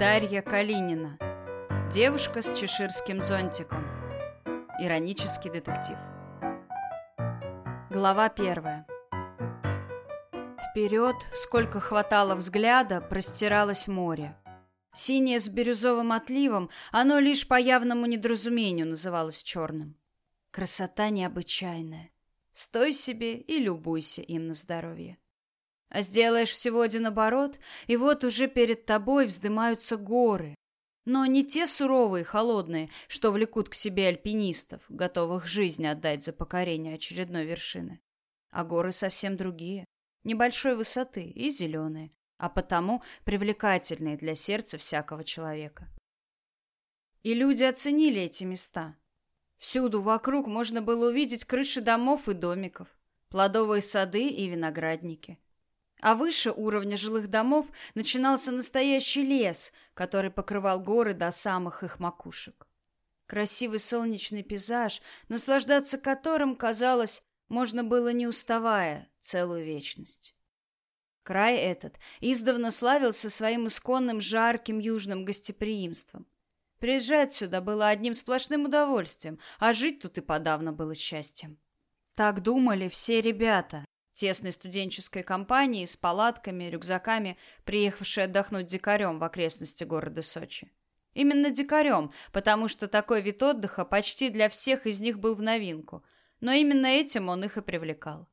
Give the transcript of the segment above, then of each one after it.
Дарья Калинина. Девушка с чеширским зонтиком. Иронический детектив. Глава первая. Вперед, сколько хватало взгляда, простиралось море. Синее с бирюзовым отливом, оно лишь по явному недоразумению называлось черным. Красота необычайная. Стой себе и любуйся им на здоровье. А сделаешь всего один оборот, и вот уже перед тобой вздымаются горы. Но не те суровые, холодные, что влекут к себе альпинистов, готовых жизнь отдать за покорение очередной вершины. А горы совсем другие, небольшой высоты и зеленые, а потому привлекательные для сердца всякого человека. И люди оценили эти места. Всюду вокруг можно было увидеть крыши домов и домиков, плодовые сады и виноградники. А выше уровня жилых домов начинался настоящий лес, который покрывал горы до самых их макушек. Красивый солнечный пейзаж, наслаждаться которым, казалось, можно было не уставая целую вечность. Край этот издавна славился своим исконным жарким южным гостеприимством. Приезжать сюда было одним сплошным удовольствием, а жить тут и подавно было счастьем. Так думали все ребята, тесной студенческой компании с палатками, рюкзаками, приехавшие отдохнуть дикарем в окрестности города Сочи. Именно дикарем, потому что такой вид отдыха почти для всех из них был в новинку, но именно этим он их и привлекал.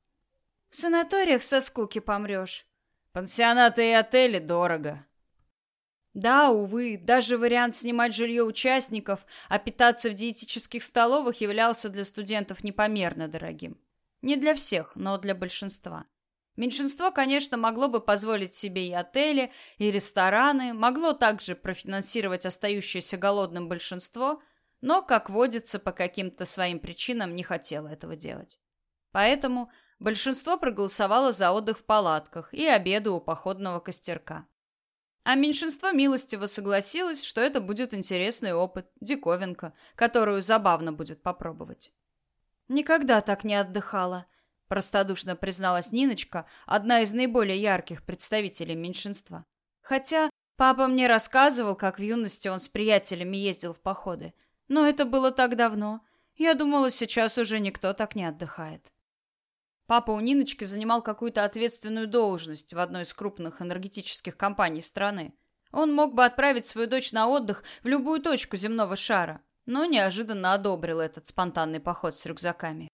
В санаториях со скуки помрешь. Пансионаты и отели дорого. Да, увы, даже вариант снимать жилье участников, а питаться в диетических столовых являлся для студентов непомерно дорогим. Не для всех, но для большинства. Меньшинство, конечно, могло бы позволить себе и отели, и рестораны, могло также профинансировать остающееся голодным большинство, но, как водится, по каким-то своим причинам не хотело этого делать. Поэтому большинство проголосовало за отдых в палатках и обеды у походного костерка. А меньшинство милостиво согласилось, что это будет интересный опыт, диковинка, которую забавно будет попробовать. Никогда так не отдыхала, простодушно призналась Ниночка, одна из наиболее ярких представителей меньшинства. Хотя папа мне рассказывал, как в юности он с приятелями ездил в походы. Но это было так давно. Я думала, сейчас уже никто так не отдыхает. Папа у Ниночки занимал какую-то ответственную должность в одной из крупных энергетических компаний страны. Он мог бы отправить свою дочь на отдых в любую точку земного шара, но неожиданно одобрил этот спонтанный поход с рюкзаками.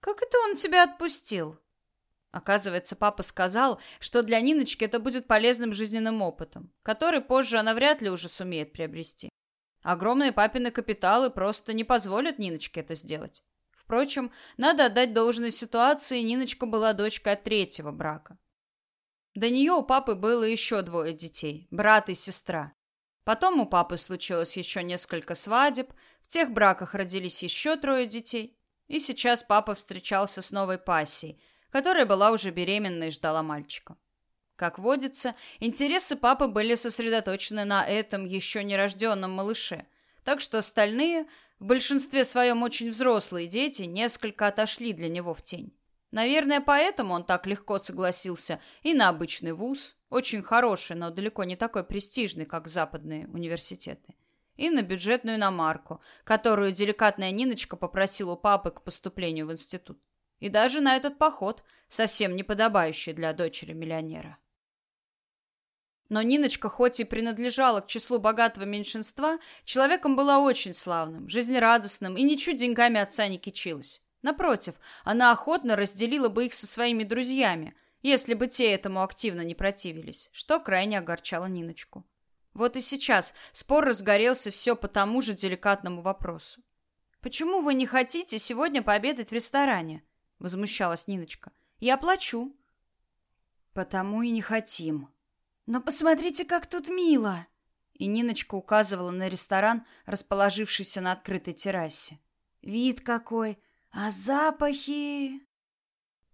«Как это он тебя отпустил?» Оказывается, папа сказал, что для Ниночки это будет полезным жизненным опытом, который позже она вряд ли уже сумеет приобрести. Огромные папины капиталы просто не позволят Ниночке это сделать. Впрочем, надо отдать должное ситуации, Ниночка была дочкой от третьего брака. До нее у папы было еще двое детей, брат и сестра. Потом у папы случилось еще несколько свадеб, в тех браках родились еще трое детей, и сейчас папа встречался с новой пассией, которая была уже беременна и ждала мальчика. Как водится, интересы папы были сосредоточены на этом еще нерожденном малыше, так что остальные, в большинстве своем очень взрослые дети, несколько отошли для него в тень. Наверное, поэтому он так легко согласился и на обычный вуз, очень хороший, но далеко не такой престижный, как западные университеты, и на бюджетную иномарку, которую деликатная Ниночка попросила у папы к поступлению в институт. И даже на этот поход, совсем не подобающий для дочери миллионера. Но Ниночка, хоть и принадлежала к числу богатого меньшинства, человеком была очень славным, жизнерадостным и ничуть деньгами отца не кичилась. Напротив, она охотно разделила бы их со своими друзьями, если бы те этому активно не противились, что крайне огорчало Ниночку. Вот и сейчас спор разгорелся все по тому же деликатному вопросу. «Почему вы не хотите сегодня пообедать в ресторане?» — возмущалась Ниночка. «Я плачу». «Потому и не хотим». «Но посмотрите, как тут мило!» И Ниночка указывала на ресторан, расположившийся на открытой террасе. «Вид какой! А запахи...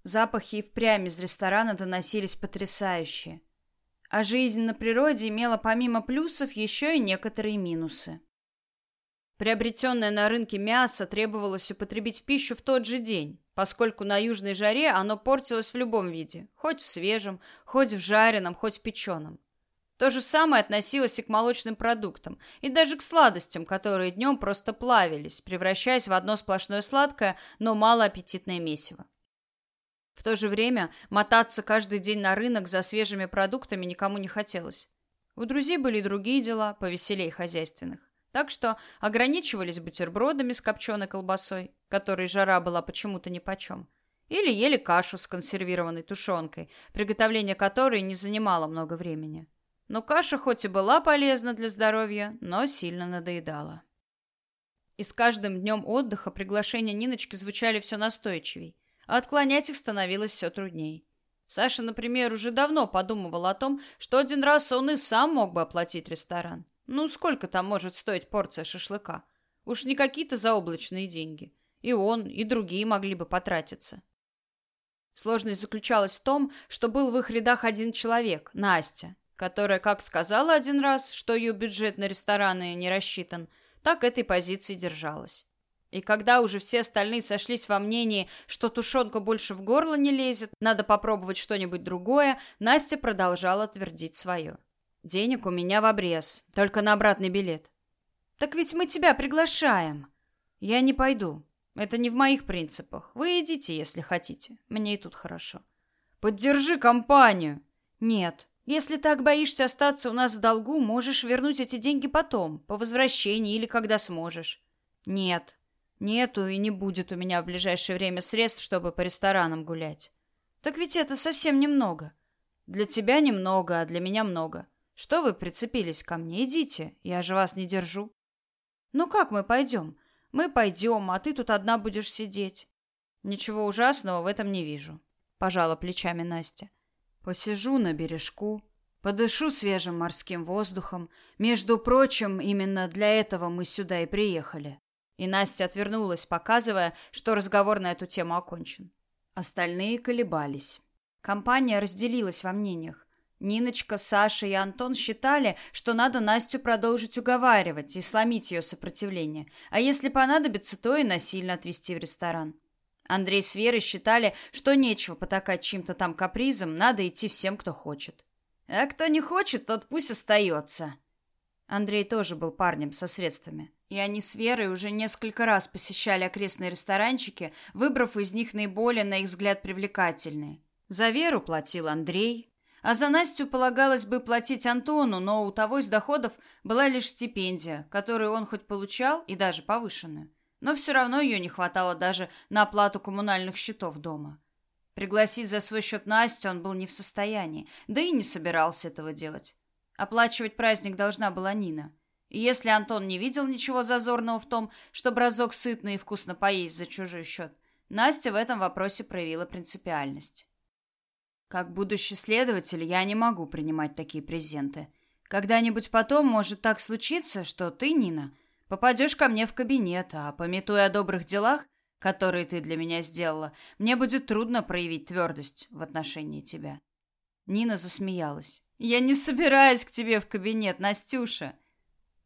Запахи и впрямь из ресторана доносились потрясающие. А жизнь на природе имела помимо плюсов еще и некоторые минусы. Приобретенное на рынке мясо требовалось употребить в пищу в тот же день, поскольку на южной жаре оно портилось в любом виде, хоть в свежем, хоть в жареном, хоть в печеном. То же самое относилось и к молочным продуктам, и даже к сладостям, которые днем просто плавились, превращаясь в одно сплошное сладкое, но малоаппетитное месиво. В то же время мотаться каждый день на рынок за свежими продуктами никому не хотелось. У друзей были и другие дела, повеселее хозяйственных. Так что ограничивались бутербродами с копченой колбасой, которой жара была почему-то нипочем, или ели кашу с консервированной тушенкой, приготовление которой не занимало много времени. Но каша хоть и была полезна для здоровья, но сильно надоедала. И с каждым днем отдыха приглашения Ниночки звучали все настойчивей, а отклонять их становилось все трудней. Саша, например, уже давно подумывал о том, что один раз он и сам мог бы оплатить ресторан. Ну, сколько там может стоить порция шашлыка? Уж не какие-то заоблачные деньги. И он, и другие могли бы потратиться. Сложность заключалась в том, что был в их рядах один человек, Настя, которая как сказала один раз, что ее бюджет на рестораны не рассчитан, так этой позиции держалась. И когда уже все остальные сошлись во мнении, что тушенка больше в горло не лезет, надо попробовать что-нибудь другое, Настя продолжала твердить свое. «Денег у меня в обрез, только на обратный билет». «Так ведь мы тебя приглашаем». «Я не пойду. Это не в моих принципах. Вы идите, если хотите. Мне и тут хорошо». «Поддержи компанию». «Нет. Если так боишься остаться у нас в долгу, можешь вернуть эти деньги потом, по возвращении или когда сможешь. Нет. Нету и не будет у меня в ближайшее время средств, чтобы по ресторанам гулять. Так ведь это совсем немного. Для тебя немного, а для меня много. Что вы прицепились ко мне? Идите, я же вас не держу. Ну как мы пойдем? Мы пойдем, а ты тут одна будешь сидеть. Ничего ужасного в этом не вижу. Пожала плечами Настя. Посижу на бережку, подышу свежим морским воздухом. Между прочим, именно для этого мы сюда и приехали. И Настя отвернулась, показывая, что разговор на эту тему окончен. Остальные колебались. Компания разделилась во мнениях. Ниночка, Саша и Антон считали, что надо Настю продолжить уговаривать и сломить ее сопротивление, а если понадобится, то и насильно отвезти в ресторан. Андрей с Верой считали, что нечего потакать чьим-то там капризом, надо идти всем, кто хочет. А кто не хочет, тот пусть остается. Андрей тоже был парнем со средствами. И они с Верой уже несколько раз посещали окрестные ресторанчики, выбрав из них наиболее, на их взгляд, привлекательные. За Веру платил Андрей, а за Настю полагалось бы платить Антону, но у того из доходов была лишь стипендия, которую он хоть получал, и даже повышенную но все равно ее не хватало даже на оплату коммунальных счетов дома. Пригласить за свой счет Настю он был не в состоянии, да и не собирался этого делать. Оплачивать праздник должна была Нина. Если Антон не видел ничего зазорного в том, чтобы разок сытно и вкусно поесть за чужой счет, Настя в этом вопросе проявила принципиальность. Как будущий следователь я не могу принимать такие презенты. Когда-нибудь потом может так случиться, что ты, Нина, Попадешь ко мне в кабинет, а пометуя о добрых делах, которые ты для меня сделала, мне будет трудно проявить твердость в отношении тебя. Нина засмеялась. Я не собираюсь к тебе в кабинет, Настюша.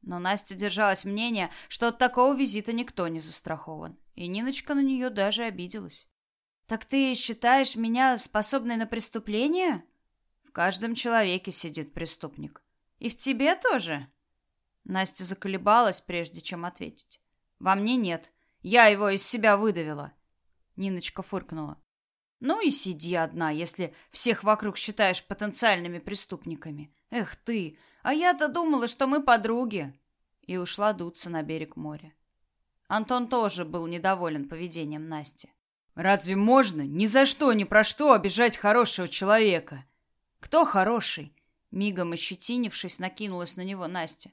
Но Настя держалась мнения, что от такого визита никто не застрахован, и Ниночка на нее даже обиделась. Так ты считаешь меня способной на преступление? В каждом человеке сидит преступник. И в тебе тоже? Настя заколебалась, прежде чем ответить. Во мне нет. Я его из себя выдавила. Ниночка фыркнула. Ну и сиди одна, если всех вокруг считаешь потенциальными преступниками. Эх ты, а я-то думала, что мы подруги. И ушла дуться на берег моря. Антон тоже был недоволен поведением Насти. Разве можно ни за что, ни про что обижать хорошего человека? Кто хороший? Мигом ощетинившись, накинулась на него Настя.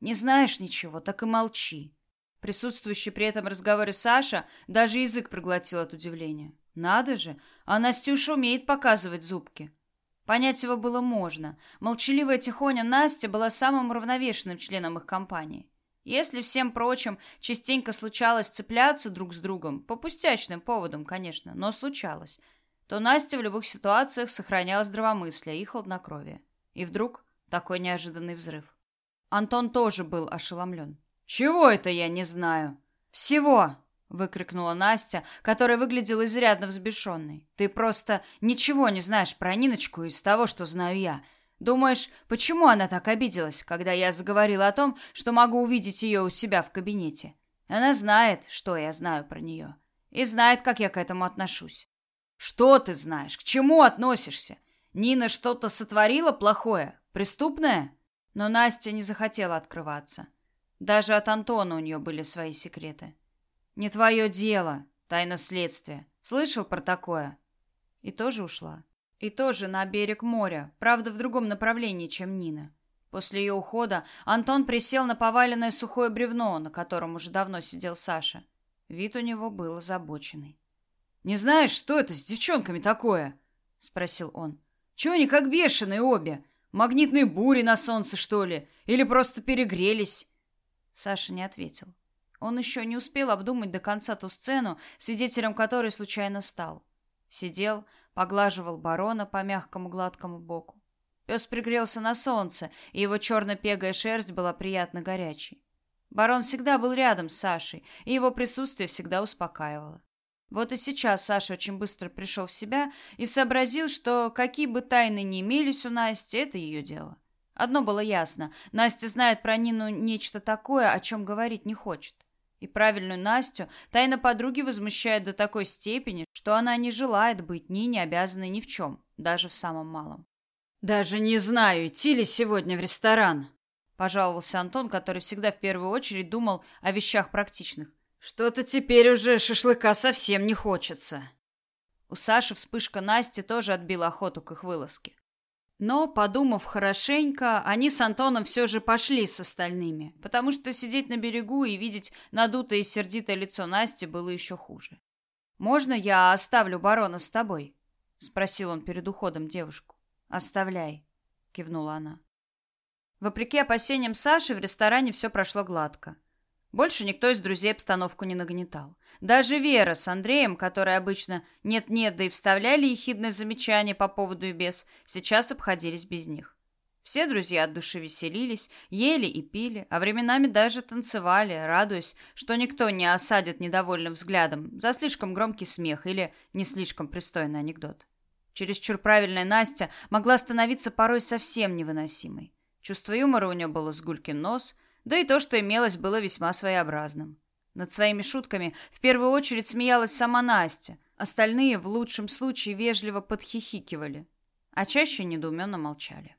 Не знаешь ничего, так и молчи. Присутствующий при этом разговоре Саша даже язык проглотил от удивления. Надо же, а Настюша умеет показывать зубки. Понять его было можно. Молчаливая тихоня Настя была самым уравновешенным членом их компании. Если всем прочим частенько случалось цепляться друг с другом, по пустячным поводам, конечно, но случалось, то Настя в любых ситуациях сохраняла здравомыслие и хладнокровие. И вдруг такой неожиданный взрыв. Антон тоже был ошеломлен. «Чего это я не знаю?» «Всего!» — выкрикнула Настя, которая выглядела изрядно взбешенной. «Ты просто ничего не знаешь про Ниночку из того, что знаю я. Думаешь, почему она так обиделась, когда я заговорила о том, что могу увидеть ее у себя в кабинете? Она знает, что я знаю про нее, и знает, как я к этому отношусь. Что ты знаешь? К чему относишься? Нина что-то сотворила плохое, преступное? Но Настя не захотела открываться. Даже от Антона у нее были свои секреты. Не твое дело, тайна следствия. Слышал про такое? И тоже ушла. И тоже на берег моря, правда, в другом направлении, чем Нина. После ее ухода Антон присел на поваленное сухое бревно, на котором уже давно сидел Саша. Вид у него был озабоченный. «Не знаешь, что это с девчонками такое?» — спросил он. «Чего они как бешеные обе? Магнитные бури на солнце, что ли? Или просто перегрелись?» Саша не ответил. Он еще не успел обдумать до конца ту сцену, свидетелем которой случайно стал. Сидел, поглаживал барона по мягкому гладкому боку. Пес пригрелся на солнце, и его черно-пегая шерсть была приятно горячей. Барон всегда был рядом с Сашей, и его присутствие всегда успокаивало. Вот и сейчас Саша очень быстро пришел в себя и сообразил, что какие бы тайны ни имелись у Насти, это ее дело. Одно было ясно: Настя знает про Нину нечто такое, о чем говорить не хочет. И правильную Настю тайна подруги возмущает до такой степени, что она не желает быть Нине обязанной ни в чем, даже в самом малом. «Даже не знаю, идти ли сегодня в ресторан», — пожаловался Антон, который всегда в первую очередь думал о вещах практичных. «Что-то теперь уже шашлыка совсем не хочется». У Саши вспышка Насти тоже отбила охоту к их вылазке. Но, подумав хорошенько, они с Антоном все же пошли с остальными, потому что сидеть на берегу и видеть надутое и сердитое лицо Насти было еще хуже. «Можно я оставлю барона с тобой?» — спросил он перед уходом девушку. «Оставляй», — кивнула она. Вопреки опасениям Саши, в ресторане все прошло гладко. Больше никто из друзей обстановку не нагнетал. Даже Вера с Андреем, которые обычно нет-нет, да и вставляли ехидные замечания по поводу и без, сейчас обходились без них. Все друзья от души веселились, ели и пили, а временами даже танцевали, радуясь, что никто не осадит недовольным взглядом за слишком громкий смех или не слишком пристойный анекдот. Чересчур правильная Настя могла становиться порой совсем невыносимой. Чувство юмора у нее было с нос – да и то, что имелось, было весьма своеобразным. Над своими шутками в первую очередь смеялась сама Настя. Остальные в лучшем случае вежливо подхихикивали, а чаще недоуменно молчали.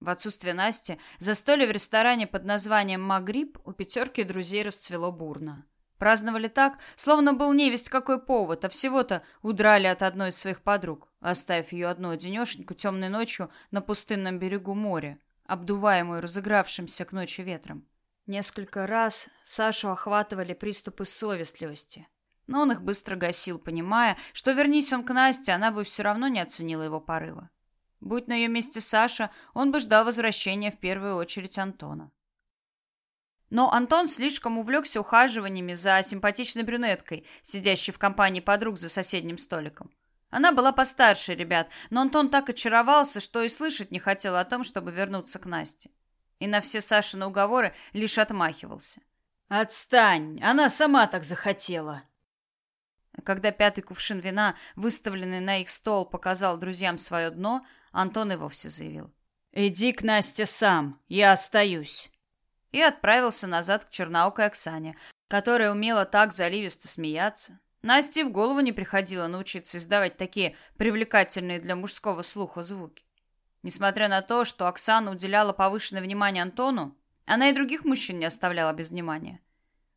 В отсутствие Насти застолье в ресторане под названием «Магриб» у пятерки друзей расцвело бурно. Праздновали так, словно был невесть какой повод, а всего-то удрали от одной из своих подруг, оставив ее одну одинешеньку темной ночью на пустынном берегу моря, обдуваемую разыгравшимся к ночи ветром. Несколько раз Сашу охватывали приступы совестливости, но он их быстро гасил, понимая, что вернись он к Насте, она бы все равно не оценила его порыва. Будь на ее месте Саша, он бы ждал возвращения в первую очередь Антона. Но Антон слишком увлекся ухаживаниями за симпатичной брюнеткой, сидящей в компании подруг за соседним столиком. Она была постарше ребят, но Антон так очаровался, что и слышать не хотел о том, чтобы вернуться к Насте. И на все Сашины уговоры лишь отмахивался. «Отстань! Она сама так захотела!» Когда пятый кувшин вина, выставленный на их стол, показал друзьям свое дно, Антон и вовсе заявил. «Иди к Насте сам, я остаюсь!» И отправился назад к черноокой Оксане, которая умела так заливисто смеяться, Насте в голову не приходило научиться издавать такие привлекательные для мужского слуха звуки. Несмотря на то, что Оксана уделяла повышенное внимание Антону, она и других мужчин не оставляла без внимания.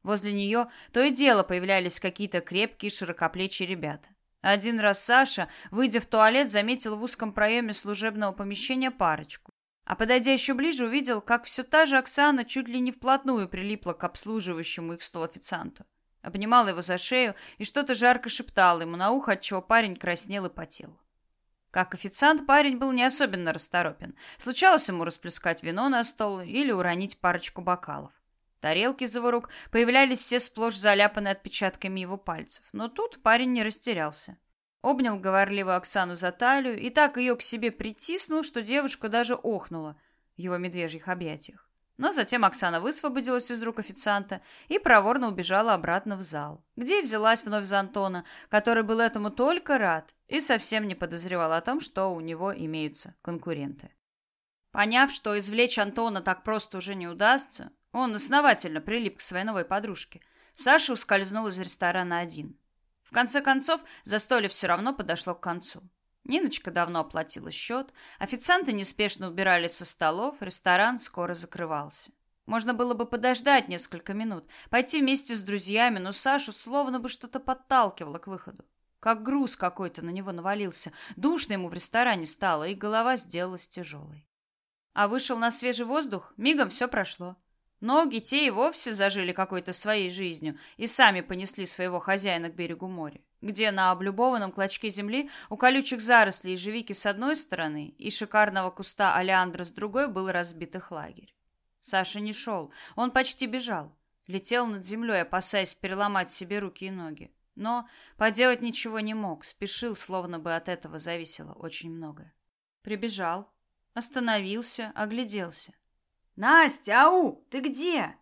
Возле нее то и дело появлялись какие-то крепкие широкоплечие ребята. Один раз Саша, выйдя в туалет, заметил в узком проеме служебного помещения парочку. А подойдя еще ближе, увидел, как все та же Оксана чуть ли не вплотную прилипла к обслуживающему их стол официанту обнимала его за шею и что-то жарко шептала ему на ухо, отчего парень краснел и потел. Как официант, парень был не особенно расторопен. Случалось ему расплескать вино на стол или уронить парочку бокалов. Тарелки за его рук появлялись все сплошь заляпанные отпечатками его пальцев. Но тут парень не растерялся. Обнял говорливо Оксану за талию и так ее к себе притиснул, что девушка даже охнула в его медвежьих объятиях. Но затем Оксана высвободилась из рук официанта и проворно убежала обратно в зал, где и взялась вновь за Антона, который был этому только рад и совсем не подозревал о том, что у него имеются конкуренты. Поняв, что извлечь Антона так просто уже не удастся, он основательно прилип к своей новой подружке. Саша ускользнул из ресторана один. В конце концов, застолье все равно подошло к концу. Ниночка давно оплатила счет, официанты неспешно убирали со столов, ресторан скоро закрывался. Можно было бы подождать несколько минут, пойти вместе с друзьями, но Сашу словно бы что-то подталкивало к выходу. Как груз какой-то на него навалился. Душно ему в ресторане стало, и голова сделалась тяжелой. А вышел на свежий воздух, мигом все прошло. Ноги те и вовсе зажили какой-то своей жизнью и сами понесли своего хозяина к берегу моря, где на облюбованном клочке земли у колючих зарослей ежевики с одной стороны и шикарного куста олеандра с другой был разбит их лагерь. Саша не шел, он почти бежал. Летел над землей, опасаясь переломать себе руки и ноги. Но поделать ничего не мог, спешил, словно бы от этого зависело очень многое. Прибежал, остановился, огляделся. «Настя, ау, ты где?»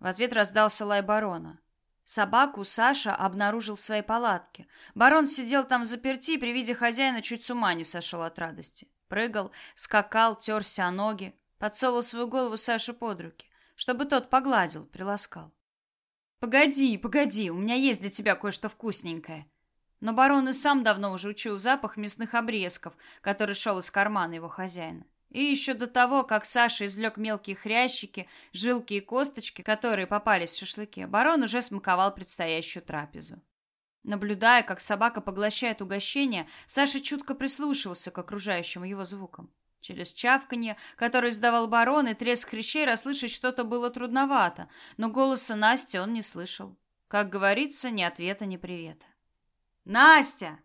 В ответ раздался лай барона. Собаку Саша обнаружил в своей палатке. Барон сидел там в заперти при виде хозяина чуть с ума не сошел от радости. Прыгал, скакал, терся о ноги, подсовывал свою голову Саше под руки, чтобы тот погладил, приласкал. «Погоди, погоди, у меня есть для тебя кое-что вкусненькое». Но барон и сам давно уже учил запах мясных обрезков, который шел из кармана его хозяина. И еще до того, как Саша извлек мелкие хрящики, жилки и косточки, которые попались в шашлыке, барон уже смаковал предстоящую трапезу. Наблюдая, как собака поглощает угощение, Саша чутко прислушивался к окружающим его звукам. Через чавканье, которое издавал барон, и треск хрящей расслышать что-то было трудновато, но голоса Насти он не слышал. Как говорится, ни ответа, ни привета. «Настя!»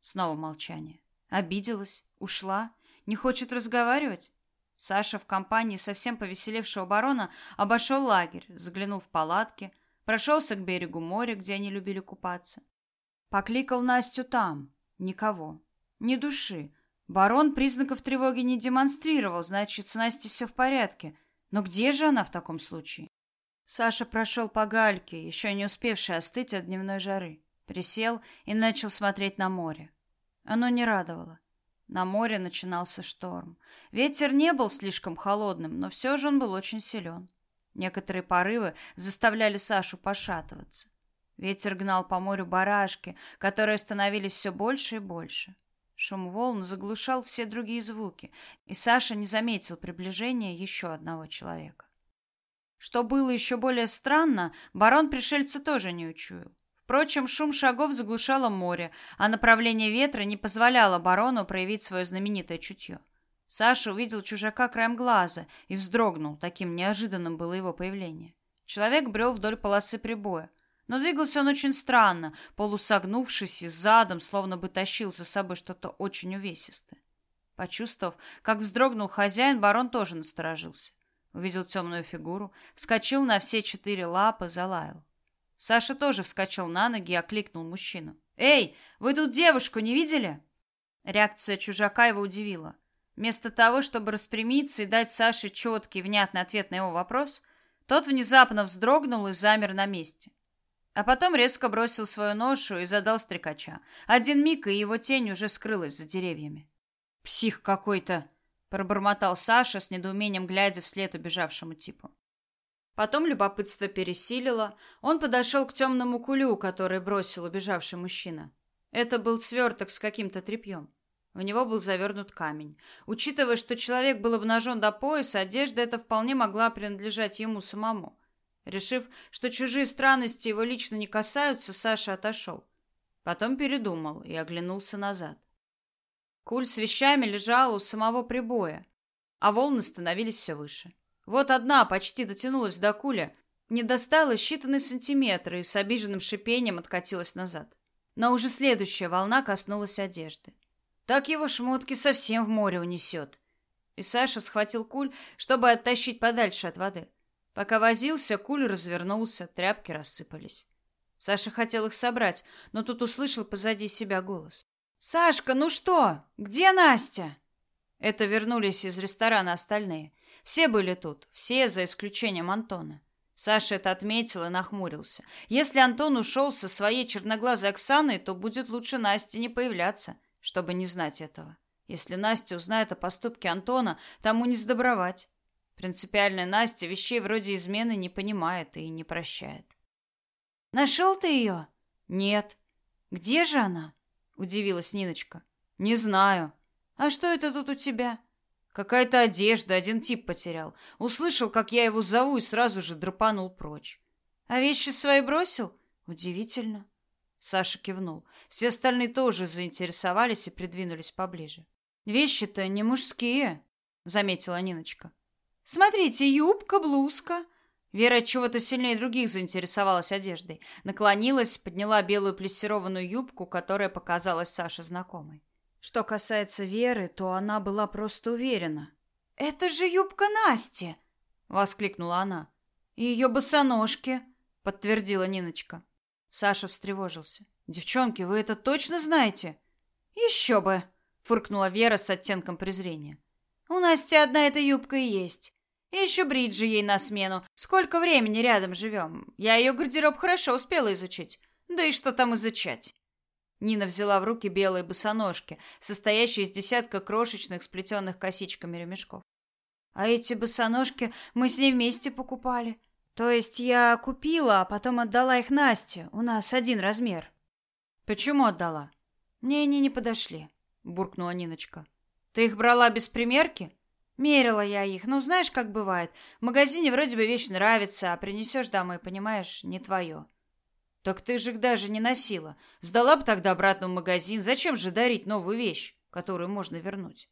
Снова молчание. Обиделась, ушла. Не хочет разговаривать? Саша в компании совсем повеселевшего барона обошел лагерь, заглянул в палатки, прошелся к берегу моря, где они любили купаться. Покликал Настю там. Никого. Ни души. Барон признаков тревоги не демонстрировал, значит, с Настей все в порядке. Но где же она в таком случае? Саша прошел по гальке, еще не успевшей остыть от дневной жары. Присел и начал смотреть на море. Оно не радовало. На море начинался шторм. Ветер не был слишком холодным, но все же он был очень силен. Некоторые порывы заставляли Сашу пошатываться. Ветер гнал по морю барашки, которые становились все больше и больше. Шум волн заглушал все другие звуки, и Саша не заметил приближения еще одного человека. Что было еще более странно, барон пришельца тоже не учуял. Впрочем, шум шагов заглушало море, а направление ветра не позволяло барону проявить свое знаменитое чутье. Саша увидел чужака краем глаза и вздрогнул, таким неожиданным было его появление. Человек брел вдоль полосы прибоя, но двигался он очень странно, полусогнувшись и задом, словно бы тащил за собой что-то очень увесистое. Почувствовав, как вздрогнул хозяин, барон тоже насторожился. Увидел темную фигуру, вскочил на все четыре лапы, залаял. Саша тоже вскочил на ноги и окликнул мужчину. «Эй, вы тут девушку не видели?» Реакция чужака его удивила. Вместо того, чтобы распрямиться и дать Саше четкий, внятный ответ на его вопрос, тот внезапно вздрогнул и замер на месте. А потом резко бросил свою ношу и задал стрекача. Один миг, и его тень уже скрылась за деревьями. «Псих какой-то!» — пробормотал Саша с недоумением, глядя вслед убежавшему типу. Потом любопытство пересилило. Он подошел к темному кулю, который бросил убежавший мужчина. Это был сверток с каким-то тряпьем. В него был завернут камень. Учитывая, что человек был обнажен до пояса, одежда эта вполне могла принадлежать ему самому. Решив, что чужие странности его лично не касаются, Саша отошел. Потом передумал и оглянулся назад. Куль с вещами лежал у самого прибоя, а волны становились все выше. Вот одна почти дотянулась до куля, не достала считанные сантиметры и с обиженным шипением откатилась назад. Но уже следующая волна коснулась одежды. Так его шмотки совсем в море унесет. И Саша схватил куль, чтобы оттащить подальше от воды. Пока возился, куль развернулся, тряпки рассыпались. Саша хотел их собрать, но тут услышал позади себя голос. «Сашка, ну что? Где Настя?» Это вернулись из ресторана остальные. Все были тут, все за исключением Антона. Саша это отметил и нахмурился. Если Антон ушел со своей черноглазой Оксаной, то будет лучше Насте не появляться, чтобы не знать этого. Если Настя узнает о поступке Антона, тому не сдобровать. Принципиальная Настя вещей вроде измены не понимает и не прощает. «Нашел ты ее?» «Нет». «Где же она?» — удивилась Ниночка. «Не знаю». «А что это тут у тебя?» «Какая-то одежда, один тип потерял. Услышал, как я его зову, и сразу же драпанул прочь». «А вещи свои бросил?» «Удивительно». Саша кивнул. Все остальные тоже заинтересовались и придвинулись поближе. Вещи-то не мужские, заметила Ниночка. Смотрите, юбка, блузка. Вера чего-то сильнее других заинтересовалась одеждой. Наклонилась, подняла белую плессированную юбку, которая показалась Саше знакомой. Что касается Веры, то она была просто уверена. «Это же юбка Насти!» — воскликнула она. «И ее босоножки!» — подтвердила Ниночка. Саша встревожился. «Девчонки, вы это точно знаете?» «Еще бы!» фыркнула Вера с оттенком презрения. У Насти одна эта юбка и есть. И еще бриджи ей на смену. Сколько времени рядом живем. Я ее гардероб хорошо успела изучить. Да и что там изучать? Нина взяла в руки белые босоножки, состоящие из десятка крошечных, сплетенных косичками ремешков. А эти босоножки мы с ней вместе покупали. То есть я купила, а потом отдала их Насте. У нас один размер. Почему отдала? Мне они не подошли буркнула Ниночка. Ты их брала без примерки? Мерила я их. Ну, знаешь, как бывает. В магазине вроде бы вещь нравится, а принесешь домой, понимаешь, не твое. Так ты же их даже не носила. Сдала бы тогда обратно в магазин. Зачем же дарить новую вещь, которую можно вернуть?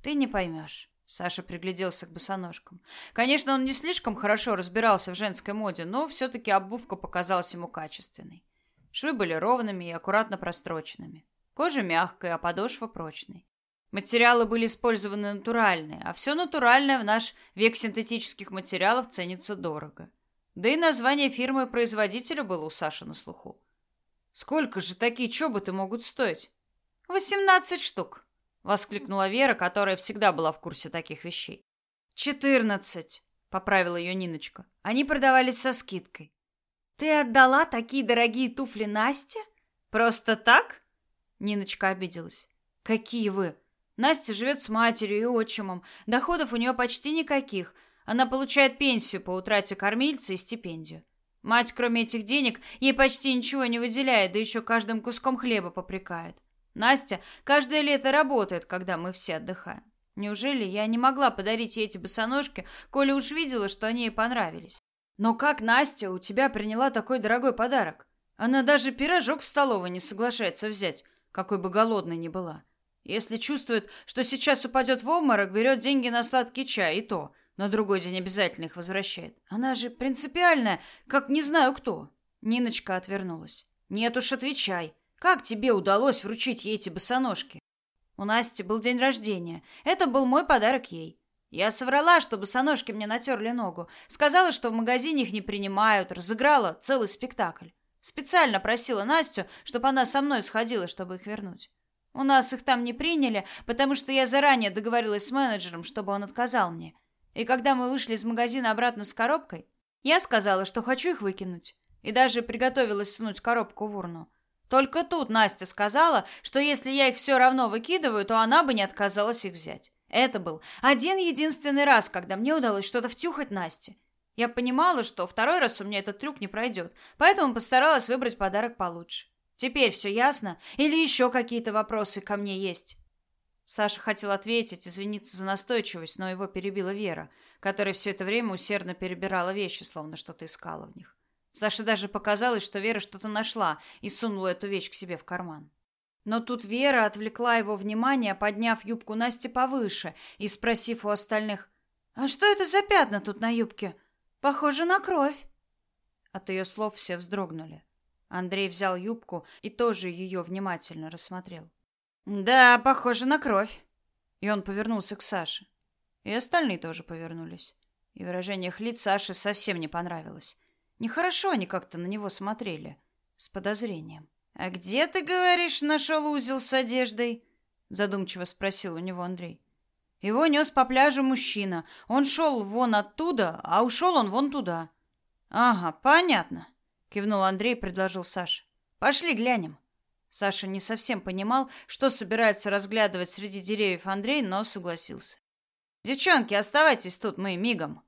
Ты не поймешь. Саша пригляделся к босоножкам. Конечно, он не слишком хорошо разбирался в женской моде, но все-таки обувка показалась ему качественной. Швы были ровными и аккуратно простроченными. Кожа мягкая, а подошва прочной. Материалы были использованы натуральные, а все натуральное в наш век синтетических материалов ценится дорого. Да и название фирмы производителя было у Саши на слуху. Сколько же такие чоботы могут стоить? Восемнадцать штук, воскликнула Вера, которая всегда была в курсе таких вещей. Четырнадцать, поправила ее Ниночка. Они продавались со скидкой. Ты отдала такие дорогие туфли Насте? Просто так? Ниночка обиделась. Какие вы? Настя живет с матерью и отчимом. Доходов у нее почти никаких. Она получает пенсию по утрате кормильца и стипендию. Мать, кроме этих денег, ей почти ничего не выделяет, да еще каждым куском хлеба попрекает. Настя каждое лето работает, когда мы все отдыхаем. Неужели я не могла подарить ей эти босоножки, коли уж видела, что они ей понравились? Но как Настя у тебя приняла такой дорогой подарок? Она даже пирожок в столовой не соглашается взять какой бы голодной ни была. Если чувствует, что сейчас упадет в обморок, берет деньги на сладкий чай, и то на другой день обязательно их возвращает. Она же принципиальная, как не знаю кто. Ниночка отвернулась. Нет уж, отвечай. Как тебе удалось вручить ей эти босоножки? У Насти был день рождения. Это был мой подарок ей. Я соврала, что босоножки мне натерли ногу. Сказала, что в магазине их не принимают. Разыграла целый спектакль. Специально просила Настю, чтобы она со мной сходила, чтобы их вернуть. У нас их там не приняли, потому что я заранее договорилась с менеджером, чтобы он отказал мне. И когда мы вышли из магазина обратно с коробкой, я сказала, что хочу их выкинуть. И даже приготовилась сунуть коробку в урну. Только тут Настя сказала, что если я их все равно выкидываю, то она бы не отказалась их взять. Это был один единственный раз, когда мне удалось что-то втюхать Насте. Я понимала, что второй раз у меня этот трюк не пройдет, поэтому постаралась выбрать подарок получше. Теперь все ясно? Или еще какие-то вопросы ко мне есть?» Саша хотел ответить, извиниться за настойчивость, но его перебила Вера, которая все это время усердно перебирала вещи, словно что-то искала в них. Саше даже показалось, что Вера что-то нашла и сунула эту вещь к себе в карман. Но тут Вера отвлекла его внимание, подняв юбку Насти повыше и спросив у остальных, «А что это за пятна тут на юбке?» Похоже на кровь. От ее слов все вздрогнули. Андрей взял юбку и тоже ее внимательно рассмотрел. Да, похоже на кровь. И он повернулся к Саше. И остальные тоже повернулись. И выражение их лиц Саше совсем не понравилось. Нехорошо они как-то на него смотрели, с подозрением. «А где, ты говоришь, нашел узел с одеждой?» Задумчиво спросил у него Андрей. Его нес по пляжу мужчина. Он шел вон оттуда, а ушел он вон туда. Ага, понятно, кивнул Андрей и предложил Саше. Пошли глянем. Саша не совсем понимал, что собирается разглядывать среди деревьев Андрей, но согласился. «Девчонки, оставайтесь тут, мы мигом!»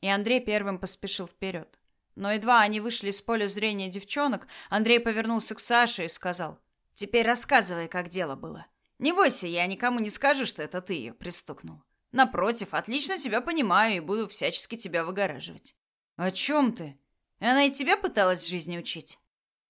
И Андрей первым поспешил вперед. Но едва они вышли из поля зрения девчонок, Андрей повернулся к Саше и сказал, «Теперь рассказывай, как дело было. Не бойся, я никому не скажу, что это ты ее пристукнул. Напротив, отлично тебя понимаю и буду всячески тебя выгораживать». «О чем ты? Она и тебя пыталась жизни учить?»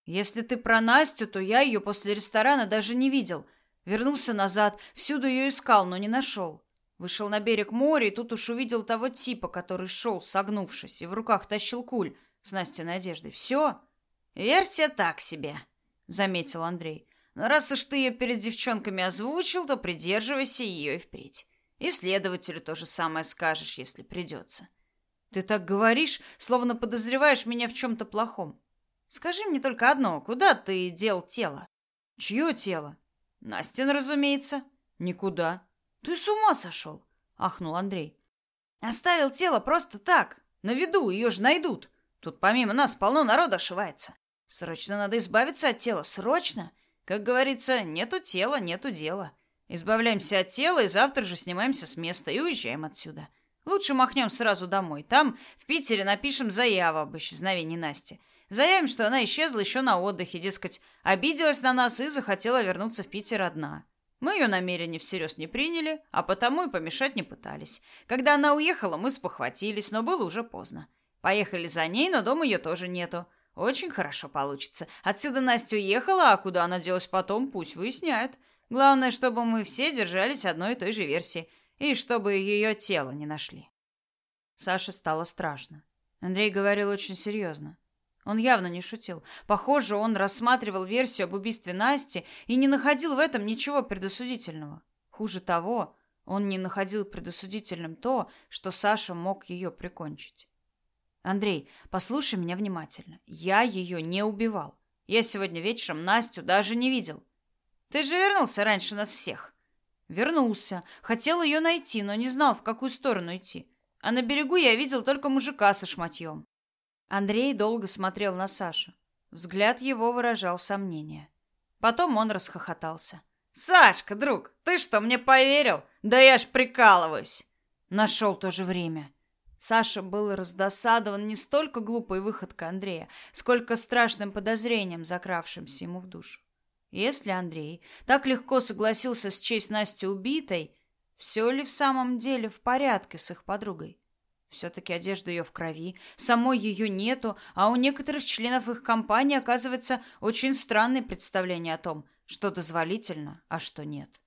«Если ты про Настю, то я ее после ресторана даже не видел. Вернулся назад, всюду ее искал, но не нашел. Вышел на берег моря и тут уж увидел того типа, который шел, согнувшись, и в руках тащил куль с Настиной одеждой. Все. Версия так себе, заметил Андрей. Но раз уж ты ее перед девчонками озвучил, то придерживайся ее и впредь. И следователю то же самое скажешь, если придется. Ты так говоришь, словно подозреваешь меня в чем-то плохом. Скажи мне только одно, куда ты дел тело? Чье тело? Настин, разумеется. Никуда. Ты с ума сошел? Ахнул Андрей. Оставил тело просто так, на виду, ее же найдут. Тут помимо нас полно народа ошивается. Срочно надо избавиться от тела, срочно. Как говорится, нету тела, нету дела. Избавляемся от тела и завтра же снимаемся с места и уезжаем отсюда. Лучше махнем сразу домой. Там, в Питере, напишем заяву об исчезновении Насти. Заявим, что она исчезла еще на отдыхе, дескать, обиделась на нас и захотела вернуться в Питер одна. Мы ее намерение всерьез не приняли, а потому и помешать не пытались. Когда она уехала, мы спохватились, но было уже поздно. Поехали за ней, но дома ее тоже нету. Очень хорошо получится. Отсюда Настя уехала, а куда она делась потом, пусть выясняет. Главное, чтобы мы все держались одной и той же версии, и чтобы ее тело не нашли. Саше стало страшно. Андрей говорил очень серьезно. Он явно не шутил. Похоже, он рассматривал версию об убийстве Насти и не находил в этом ничего предосудительного. Хуже того, он не находил предосудительным то, что Саша мог ее прикончить. Андрей, послушай меня внимательно. Я ее не убивал. Я сегодня вечером Настю даже не видел. Ты же вернулся раньше нас всех. Вернулся. Хотел ее найти, но не знал, в какую сторону идти. А на берегу я видел только мужика со шматьем. Андрей долго смотрел на Сашу. Взгляд его выражал сомнение. Потом он расхохотался. «Сашка, друг, ты что, мне поверил? Да я ж прикалываюсь!» Нашел то же время. Саша был раздосадован не столько глупой выходкой Андрея, сколько страшным подозрением, закравшимся ему в душу. Если Андрей так легко согласился с честь Насти убитой, все ли в самом деле в порядке с их подругой? Все-таки одежда ее в крови, самой ее нету, а у некоторых членов их компании оказывается очень странное представление о том, что дозволительно, а что нет.